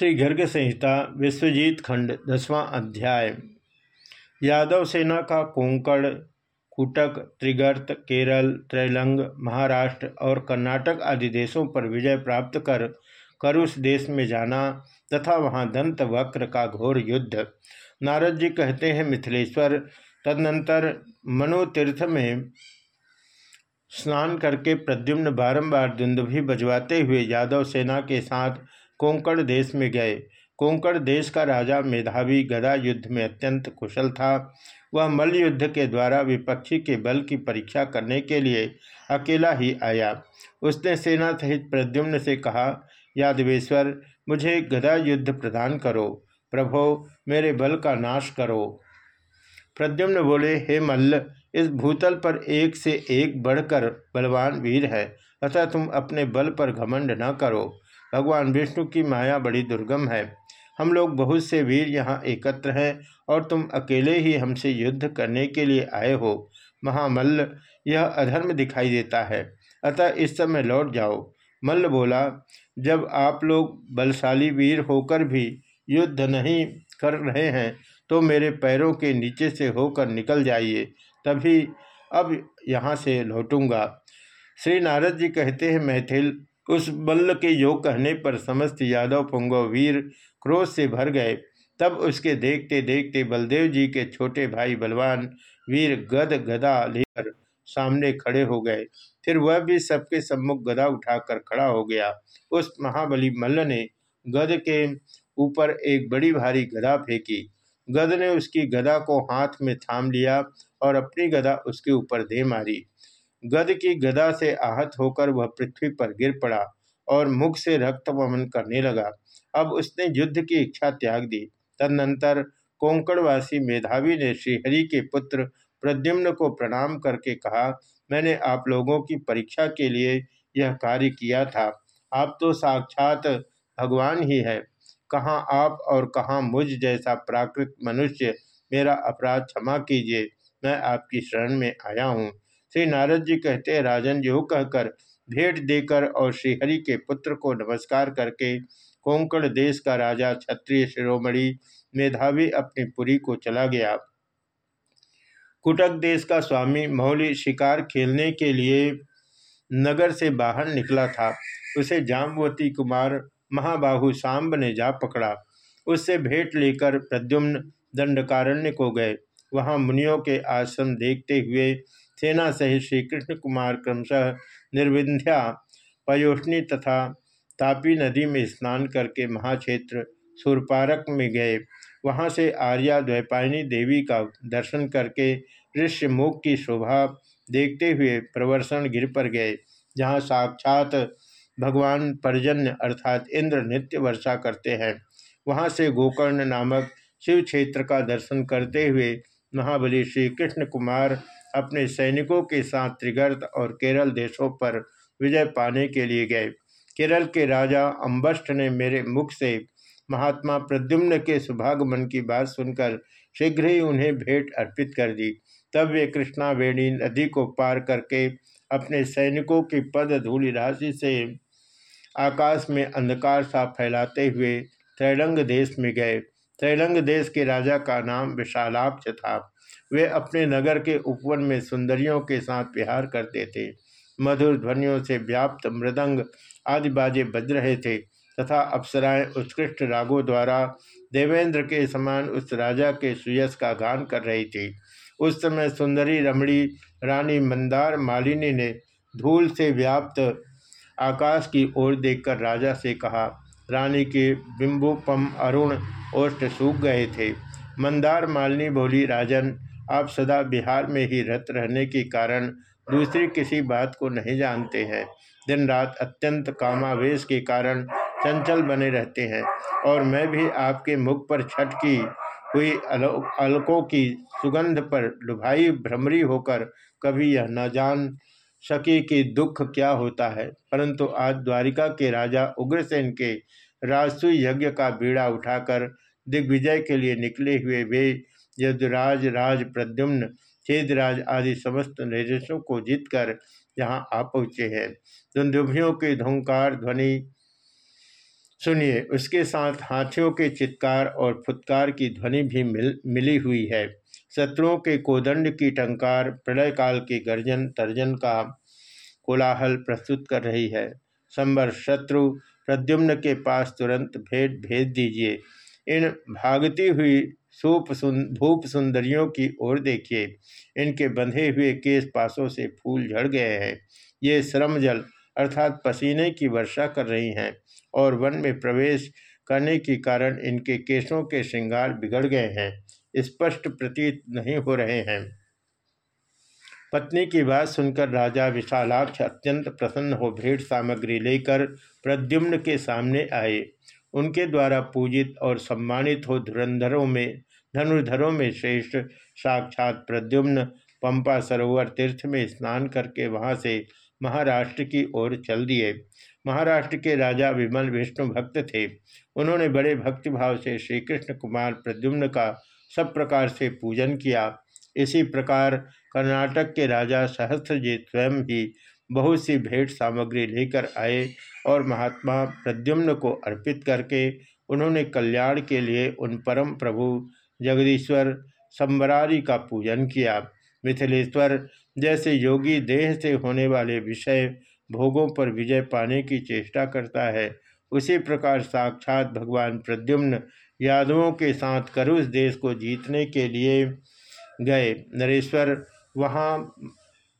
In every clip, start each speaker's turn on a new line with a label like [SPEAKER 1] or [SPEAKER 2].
[SPEAKER 1] श्री गर्ग संहिता विश्वजीत खंड दसवां अध्याय। यादव सेना का कोंकण, कुटक, त्रिगर्त, केरल, त्रैलंग, महाराष्ट्र और कर्नाटक आदि देशों पर विजय प्राप्त कर करुष देश में जाना तथा वहाँ दंत वक्र का घोर युद्ध। नारद जी कहते हैं, मिथिलेश्वर, तदनंतर मनोतीर्थ में स्नान करके प्रद्युम्न बारंबार दुंदुभि बजवाते हुए यादव सेना के साथ कोंकण देश में गए। कोंकण देश का राजा मेधावी गदा युद्ध में अत्यंत कुशल था। वह मल्ल युद्ध के द्वारा विपक्षी के बल की परीक्षा करने के लिए अकेला ही आया। उसने सेना सहित प्रद्युम्न से कहा, यादवेश्वर, मुझे गदा युद्ध प्रदान करो। प्रभो, मेरे बल का नाश करो। प्रद्युम्न बोले, हे मल्ल, इस भूतल पर एक से एक बढ़कर बलवान वीर है। अतः तुम अपने बल पर घमंड न करो। भगवान विष्णु की माया बड़ी दुर्गम है। हम लोग बहुत से वीर यहाँ एकत्र हैं और तुम अकेले ही हमसे युद्ध करने के लिए आए हो। महामल्ल, यह अधर्म दिखाई देता है। अतः इस समय लौट जाओ। मल्ल बोला, जब आप लोग बलशाली वीर होकर भी युद्ध नहीं कर रहे हैं तो मेरे पैरों के नीचे से होकर निकल जाइए। तभी अब यहाँ से लौटूँगा। श्री नारद जी कहते हैं, मैथिल उस बल्ल के योग कहने पर समस्त यादव पुंगव वीर क्रोध से भर गए। तब उसके देखते देखते बलदेव जी के छोटे भाई बलवान वीर गद गदा लेकर सामने खड़े हो गए। फिर वह भी सबके सम्मुख गदा उठाकर खड़ा हो गया। उस महाबली मल्ल ने गद के ऊपर एक बड़ी भारी गदा फेंकी। गद ने उसकी गदा को हाथ में थाम लिया और अपनी गदा उसके ऊपर दे मारी। गद की गदा से आहत होकर वह पृथ्वी पर गिर पड़ा और मुख से रक्त वमन करने लगा। अब उसने युद्ध की इच्छा त्याग दी। तदनंतर कोंकणवासी मेधावी ने श्रीहरि के पुत्र प्रद्युम्न को प्रणाम करके कहा, मैंने आप लोगों की परीक्षा के लिए यह कार्य किया था। आप तो साक्षात भगवान ही है। कहाँ आप और कहाँ मुझ जैसा प्राकृत मनुष्य मेरा अपराध क्षमा कीजिए। मैं आपकी शरण में आया हूँ। श्री नारद जी कहते हैं, राजन जो कहकर भेंट देकर और श्रीहरि के पुत्र को नमस्कार करके कोंकण देश का राजा, क्षत्रिय शिरोमणि मेधावी अपनी पुरी को चला गया। कुटक देश का स्वामी मौली शिकार खेलने के लिए नगर से बाहर निकला था। उसे जामवती कुमार महाबाहु सांब ने जा पकड़ा। उससे भेंट लेकर प्रद्युम्न दंडकारण्य को गए। वहाँ मुनियों के आश्रम देखते हुए सेना सहित श्री कृष्ण कुमार क्रमशः निर्विंध्या पयोष्णी तथा तापी नदी में स्नान करके महाक्षेत्र सुरपारक में गए। वहाँ से आर्या द्वैपायनी देवी का दर्शन करके ऋष्य मुख की शोभा देखते हुए प्रवर्षण गिर पर गए, जहाँ साक्षात भगवान पर्जन्य अर्थात इंद्र नित्य वर्षा करते हैं। वहाँ से गोकर्ण नामक शिव क्षेत्र का दर्शन करते हुए महाबली श्री कृष्ण कुमार अपने सैनिकों के साथ त्रिगर्त और केरल देशों पर विजय पाने के लिए गए। केरल के राजा अम्बस्ट ने मेरे मुख से महात्मा प्रद्युम्न के सुभागमन की बात सुनकर शीघ्र ही उन्हें भेंट अर्पित कर दी। तब वे कृष्णावेणी नदी को पार करके अपने सैनिकों की पद धूलि राशि से आकाश में अंधकार सा फैलाते हुए त्रैलंग देश में गए। त्रैलंग देश के राजा का नाम विशालाक्ष था। वे अपने नगर के उपवन में सुंदरियों के साथ विहार करते थे। मधुर ध्वनियों से व्याप्त मृदंग आदि बाजे बज रहे थे तथा अप्सराएँ उत्कृष्ट रागों द्वारा देवेंद्र के समान उस राजा के सुयस का गान कर रही थी। उस समय सुंदरी रमणी रानी मंदार मालिनी ने धूल से व्याप्त आकाश की ओर देखकर राजा से कहा, रानी के बिंबुपम अरुण ओष्ठ सूख गए थे। मंदार मालिनी बोली, राजन आप सदा बिहार में ही रत रहने के कारण दूसरी किसी बात को नहीं जानते हैं। दिन रात अत्यंत कामावेश के कारण चंचल बने रहते हैं और मैं भी आपके मुख पर छठ की हुई अलकों की सुगंध पर लुभाई भ्रमरी होकर कभी यह न जान सकी कि दुख क्या होता है। परंतु आज द्वारिका के राजा उग्रसेन के राजसु यज्ञ का बीड़ा उठाकर दिग्विजय के लिए निकले हुए वे यदुराज राज प्रद्युम्न छेदराज आदि समस्त निर्देशों को जीतकर यहाँ आ पहुँचे हैं। दुंदुभियों के धुंकार ध्वनि सुनिए, उसके साथ हाथियों के चित्कार और फुत्कार की ध्वनि भी मिल, मिली हुई है। शत्रुओं के कोदंड की टंकार प्रलय काल के गर्जन तर्जन का कोलाहल प्रस्तुत कर रही है। संबर शत्रु प्रद्युम्न के पास तुरंत भेद भेज दीजिए। इन भागती हुई सूप सुन भूप सुंदरियों की ओर देखिए। इनके बंधे हुए केस पासों से फूल झड़ गए हैं। ये श्रम जल अर्थात पसीने की वर्षा कर रही हैं और वन में प्रवेश करने के कारण इनके केशों के श्रृंगार बिगड़ गए हैं। स्पष्ट प्रतीत नहीं हो रहे हैं। पत्नी की बात सुनकर राजा विशालाक्ष अत्यंत प्रसन्न हो भेंट सामग्री लेकर प्रद्युम्न के सामने आए। उनके द्वारा पूजित और सम्मानित हो धुरंधरों में, धनुर्धरों में श्रेष्ठ, साक्षात प्रद्युम्न पंपा सरोवर तीर्थ में स्नान करके वहाँ से महाराष्ट्र की ओर चल दिए। महाराष्ट्र के राजा विमल विष्णु भक्त थे। उन्होंने बड़े भक्तिभाव से श्री कृष्ण कुमार प्रद्युम्न का सब प्रकार से पूजन किया। इसी प्रकार कर्नाटक के राजा सहस्त्रजीत स्वयं भी बहुत सी भेंट सामग्री लेकर आए और महात्मा प्रद्युम्न को अर्पित करके उन्होंने कल्याण के लिए उन परम प्रभु जगदीश्वर संबरारी का पूजन किया। मिथिलेश्वर, जैसे योगी देह से होने वाले विषय भोगों पर विजय पाने की चेष्टा करता है, उसी प्रकार साक्षात भगवान प्रद्युम्न यादवों के साथ करुष देश को जीतने के लिए गए। नरेश्वर, वहाँ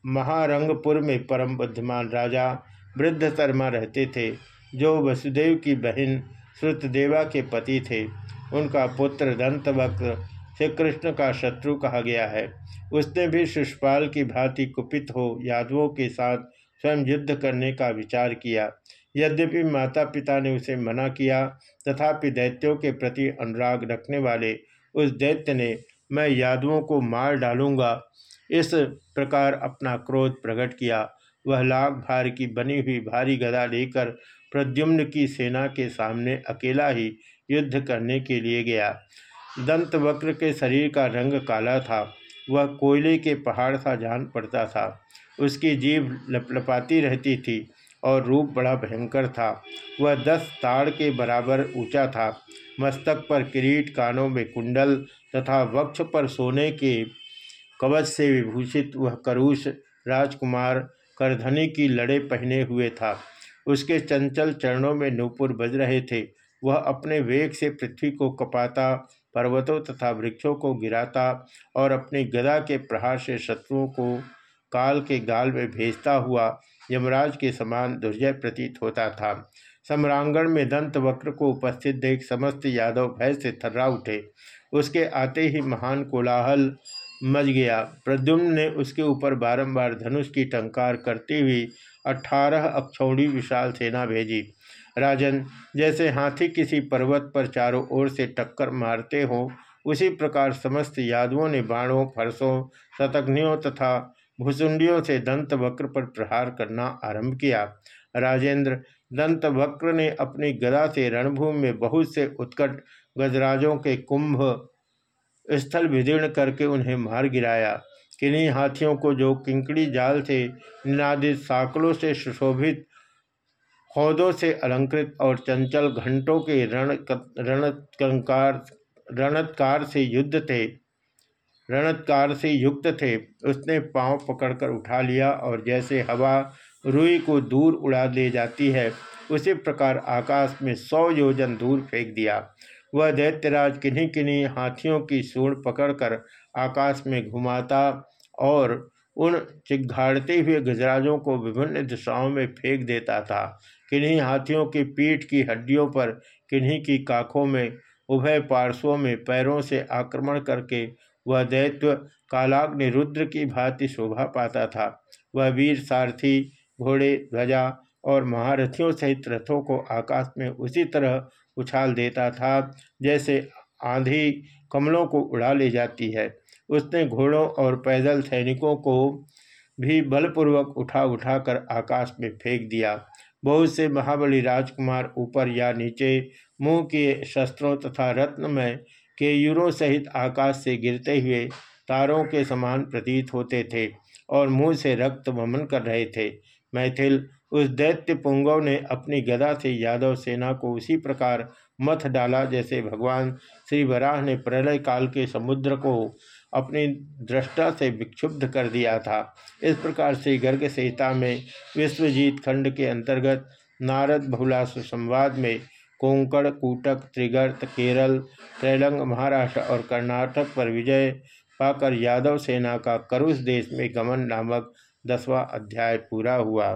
[SPEAKER 1] महारंगपुर में परम बुद्धिमान राजा वृद्ध शर्मा रहते थे, जो वसुदेव की बहन श्रुतदेवा के पति थे। उनका पुत्र दंतवक्र श्री कृष्ण का शत्रु कहा गया है। उसने भी शिषपाल की भांति कुपित हो यादवों के साथ स्वयं युद्ध करने का विचार किया। यद्यपि माता पिता ने उसे मना किया, तथापि दैत्यों के प्रति अनुराग रखने वाले उस दैत्य ने, मैं यादवों को मार डालूँगा इस प्रकार अपना क्रोध प्रकट किया। वह लाख भार की बनी हुई भारी गदा लेकर प्रद्युम्न की सेना के सामने अकेला ही युद्ध करने के लिए गया। दंत वक्र के शरीर का रंग काला था। वह कोयले के पहाड़ सा जान पड़ता था। उसकी जीभ लपलपाती रहती थी और रूप बड़ा भयंकर था। वह दस ताड़ के बराबर ऊँचा था। मस्तक पर किरीट कानों में कुंडल तथा वक्ष पर सोने के कवच से विभूषित वह करुष राजकुमार करधनी की लड़े पहने हुए था। उसके चंचल चरणों में नूपुर बज रहे थे। वह अपने वेग से पृथ्वी को कपाता, पर्वतों तथा वृक्षों को गिराता और अपनी गदा के प्रहार से शत्रुओं को काल के गाल में भेजता हुआ यमराज के समान दुर्जय प्रतीत होता था। सम्रांगण में दंत वक्र को उपस्थित देख समस्त यादव भय से थर्रा उठे। उसके आते ही महान कोलाहल मच गया। प्रद्युम्न ने उसके ऊपर बारंबार धनुष की टंकार करती हुई अठारह अक्षौड़ी विशाल सेना भेजी। राजन, जैसे हाथी किसी पर्वत पर चारों ओर से टक्कर मारते हों, उसी प्रकार समस्त यादवों ने बाणों, फरसों शतग्नियों तथा भुसुंडियों से दंत वक्र पर प्रहार करना आरंभ किया। राजेंद्र दंत वक्र ने अपनी गदा से रणभूमि में बहुत से उत्कट गजराजों के कुंभ स्थल विदीर्ण करके उन्हें मार गिराया। किन्हीं हाथियों को जो किंकड़ी जाल से, निनादित साकलों से सुशोभित हौदों से अलंकृत और चंचल घंटों के रण रणत्कार रणत्कार से युद्ध थे, रणत्कार से युक्त थे, उसने पाँव पकड़कर उठा लिया और जैसे हवा रुई को दूर उड़ा ले जाती है, उसी प्रकार आकाश में सौ योजन दूर फेंक दिया। वह दैत्यराज किन्हीं किन्हीं हाथियों की सूढ़ पकड़कर आकाश में घुमाता और उन चिघाड़ते हुए गजराजों को विभिन्न दिशाओं में फेंक देता था। किन्हीं हाथियों की पीठ की हड्डियों पर किन्हीं की काखों में, उभय पार्श्वों में पैरों से आक्रमण करके वह दैत्य कालाग्नि रुद्र की भांति शोभा पाता था। वह वीर सारथी, घोड़े, ध्वजा और महारथियों सहित रथों को आकाश में उसी तरह उछाल देता था। जैसे आंधी कमलों को उड़ा ले जाती है। उसने घोड़ों और पैदल सैनिकों को भी बलपूर्वक उठा उठाकर आकाश में फेंक दिया। बहुत से महाबली राजकुमार ऊपर या नीचे, मुँह के शस्त्रों तथा रत्न रत्नमय केयूरों सहित आकाश से गिरते हुए तारों के समान प्रतीत होते थे और मुँह से रक्त वमन कर रहे थे। मैथिल उस दैत्य पुंगव ने अपनी गदा से यादव सेना को उसी प्रकार मथ डाला जैसे भगवान श्री वराह ने प्रलय काल के समुद्र को अपनी दृष्टा से विक्षुब्ध कर दिया था। इस प्रकार से गर्ग संहिता में विश्वजीत खंड के अंतर्गत नारद बहुलास संवाद में कोंकण, कूटक, त्रिगर्त, केरल, त्रैलंग, महाराष्ट्र और कर्नाटक पर विजय पाकर यादव सेना का करुष देश में गमन नामक दसवां अध्याय पूरा हुआ।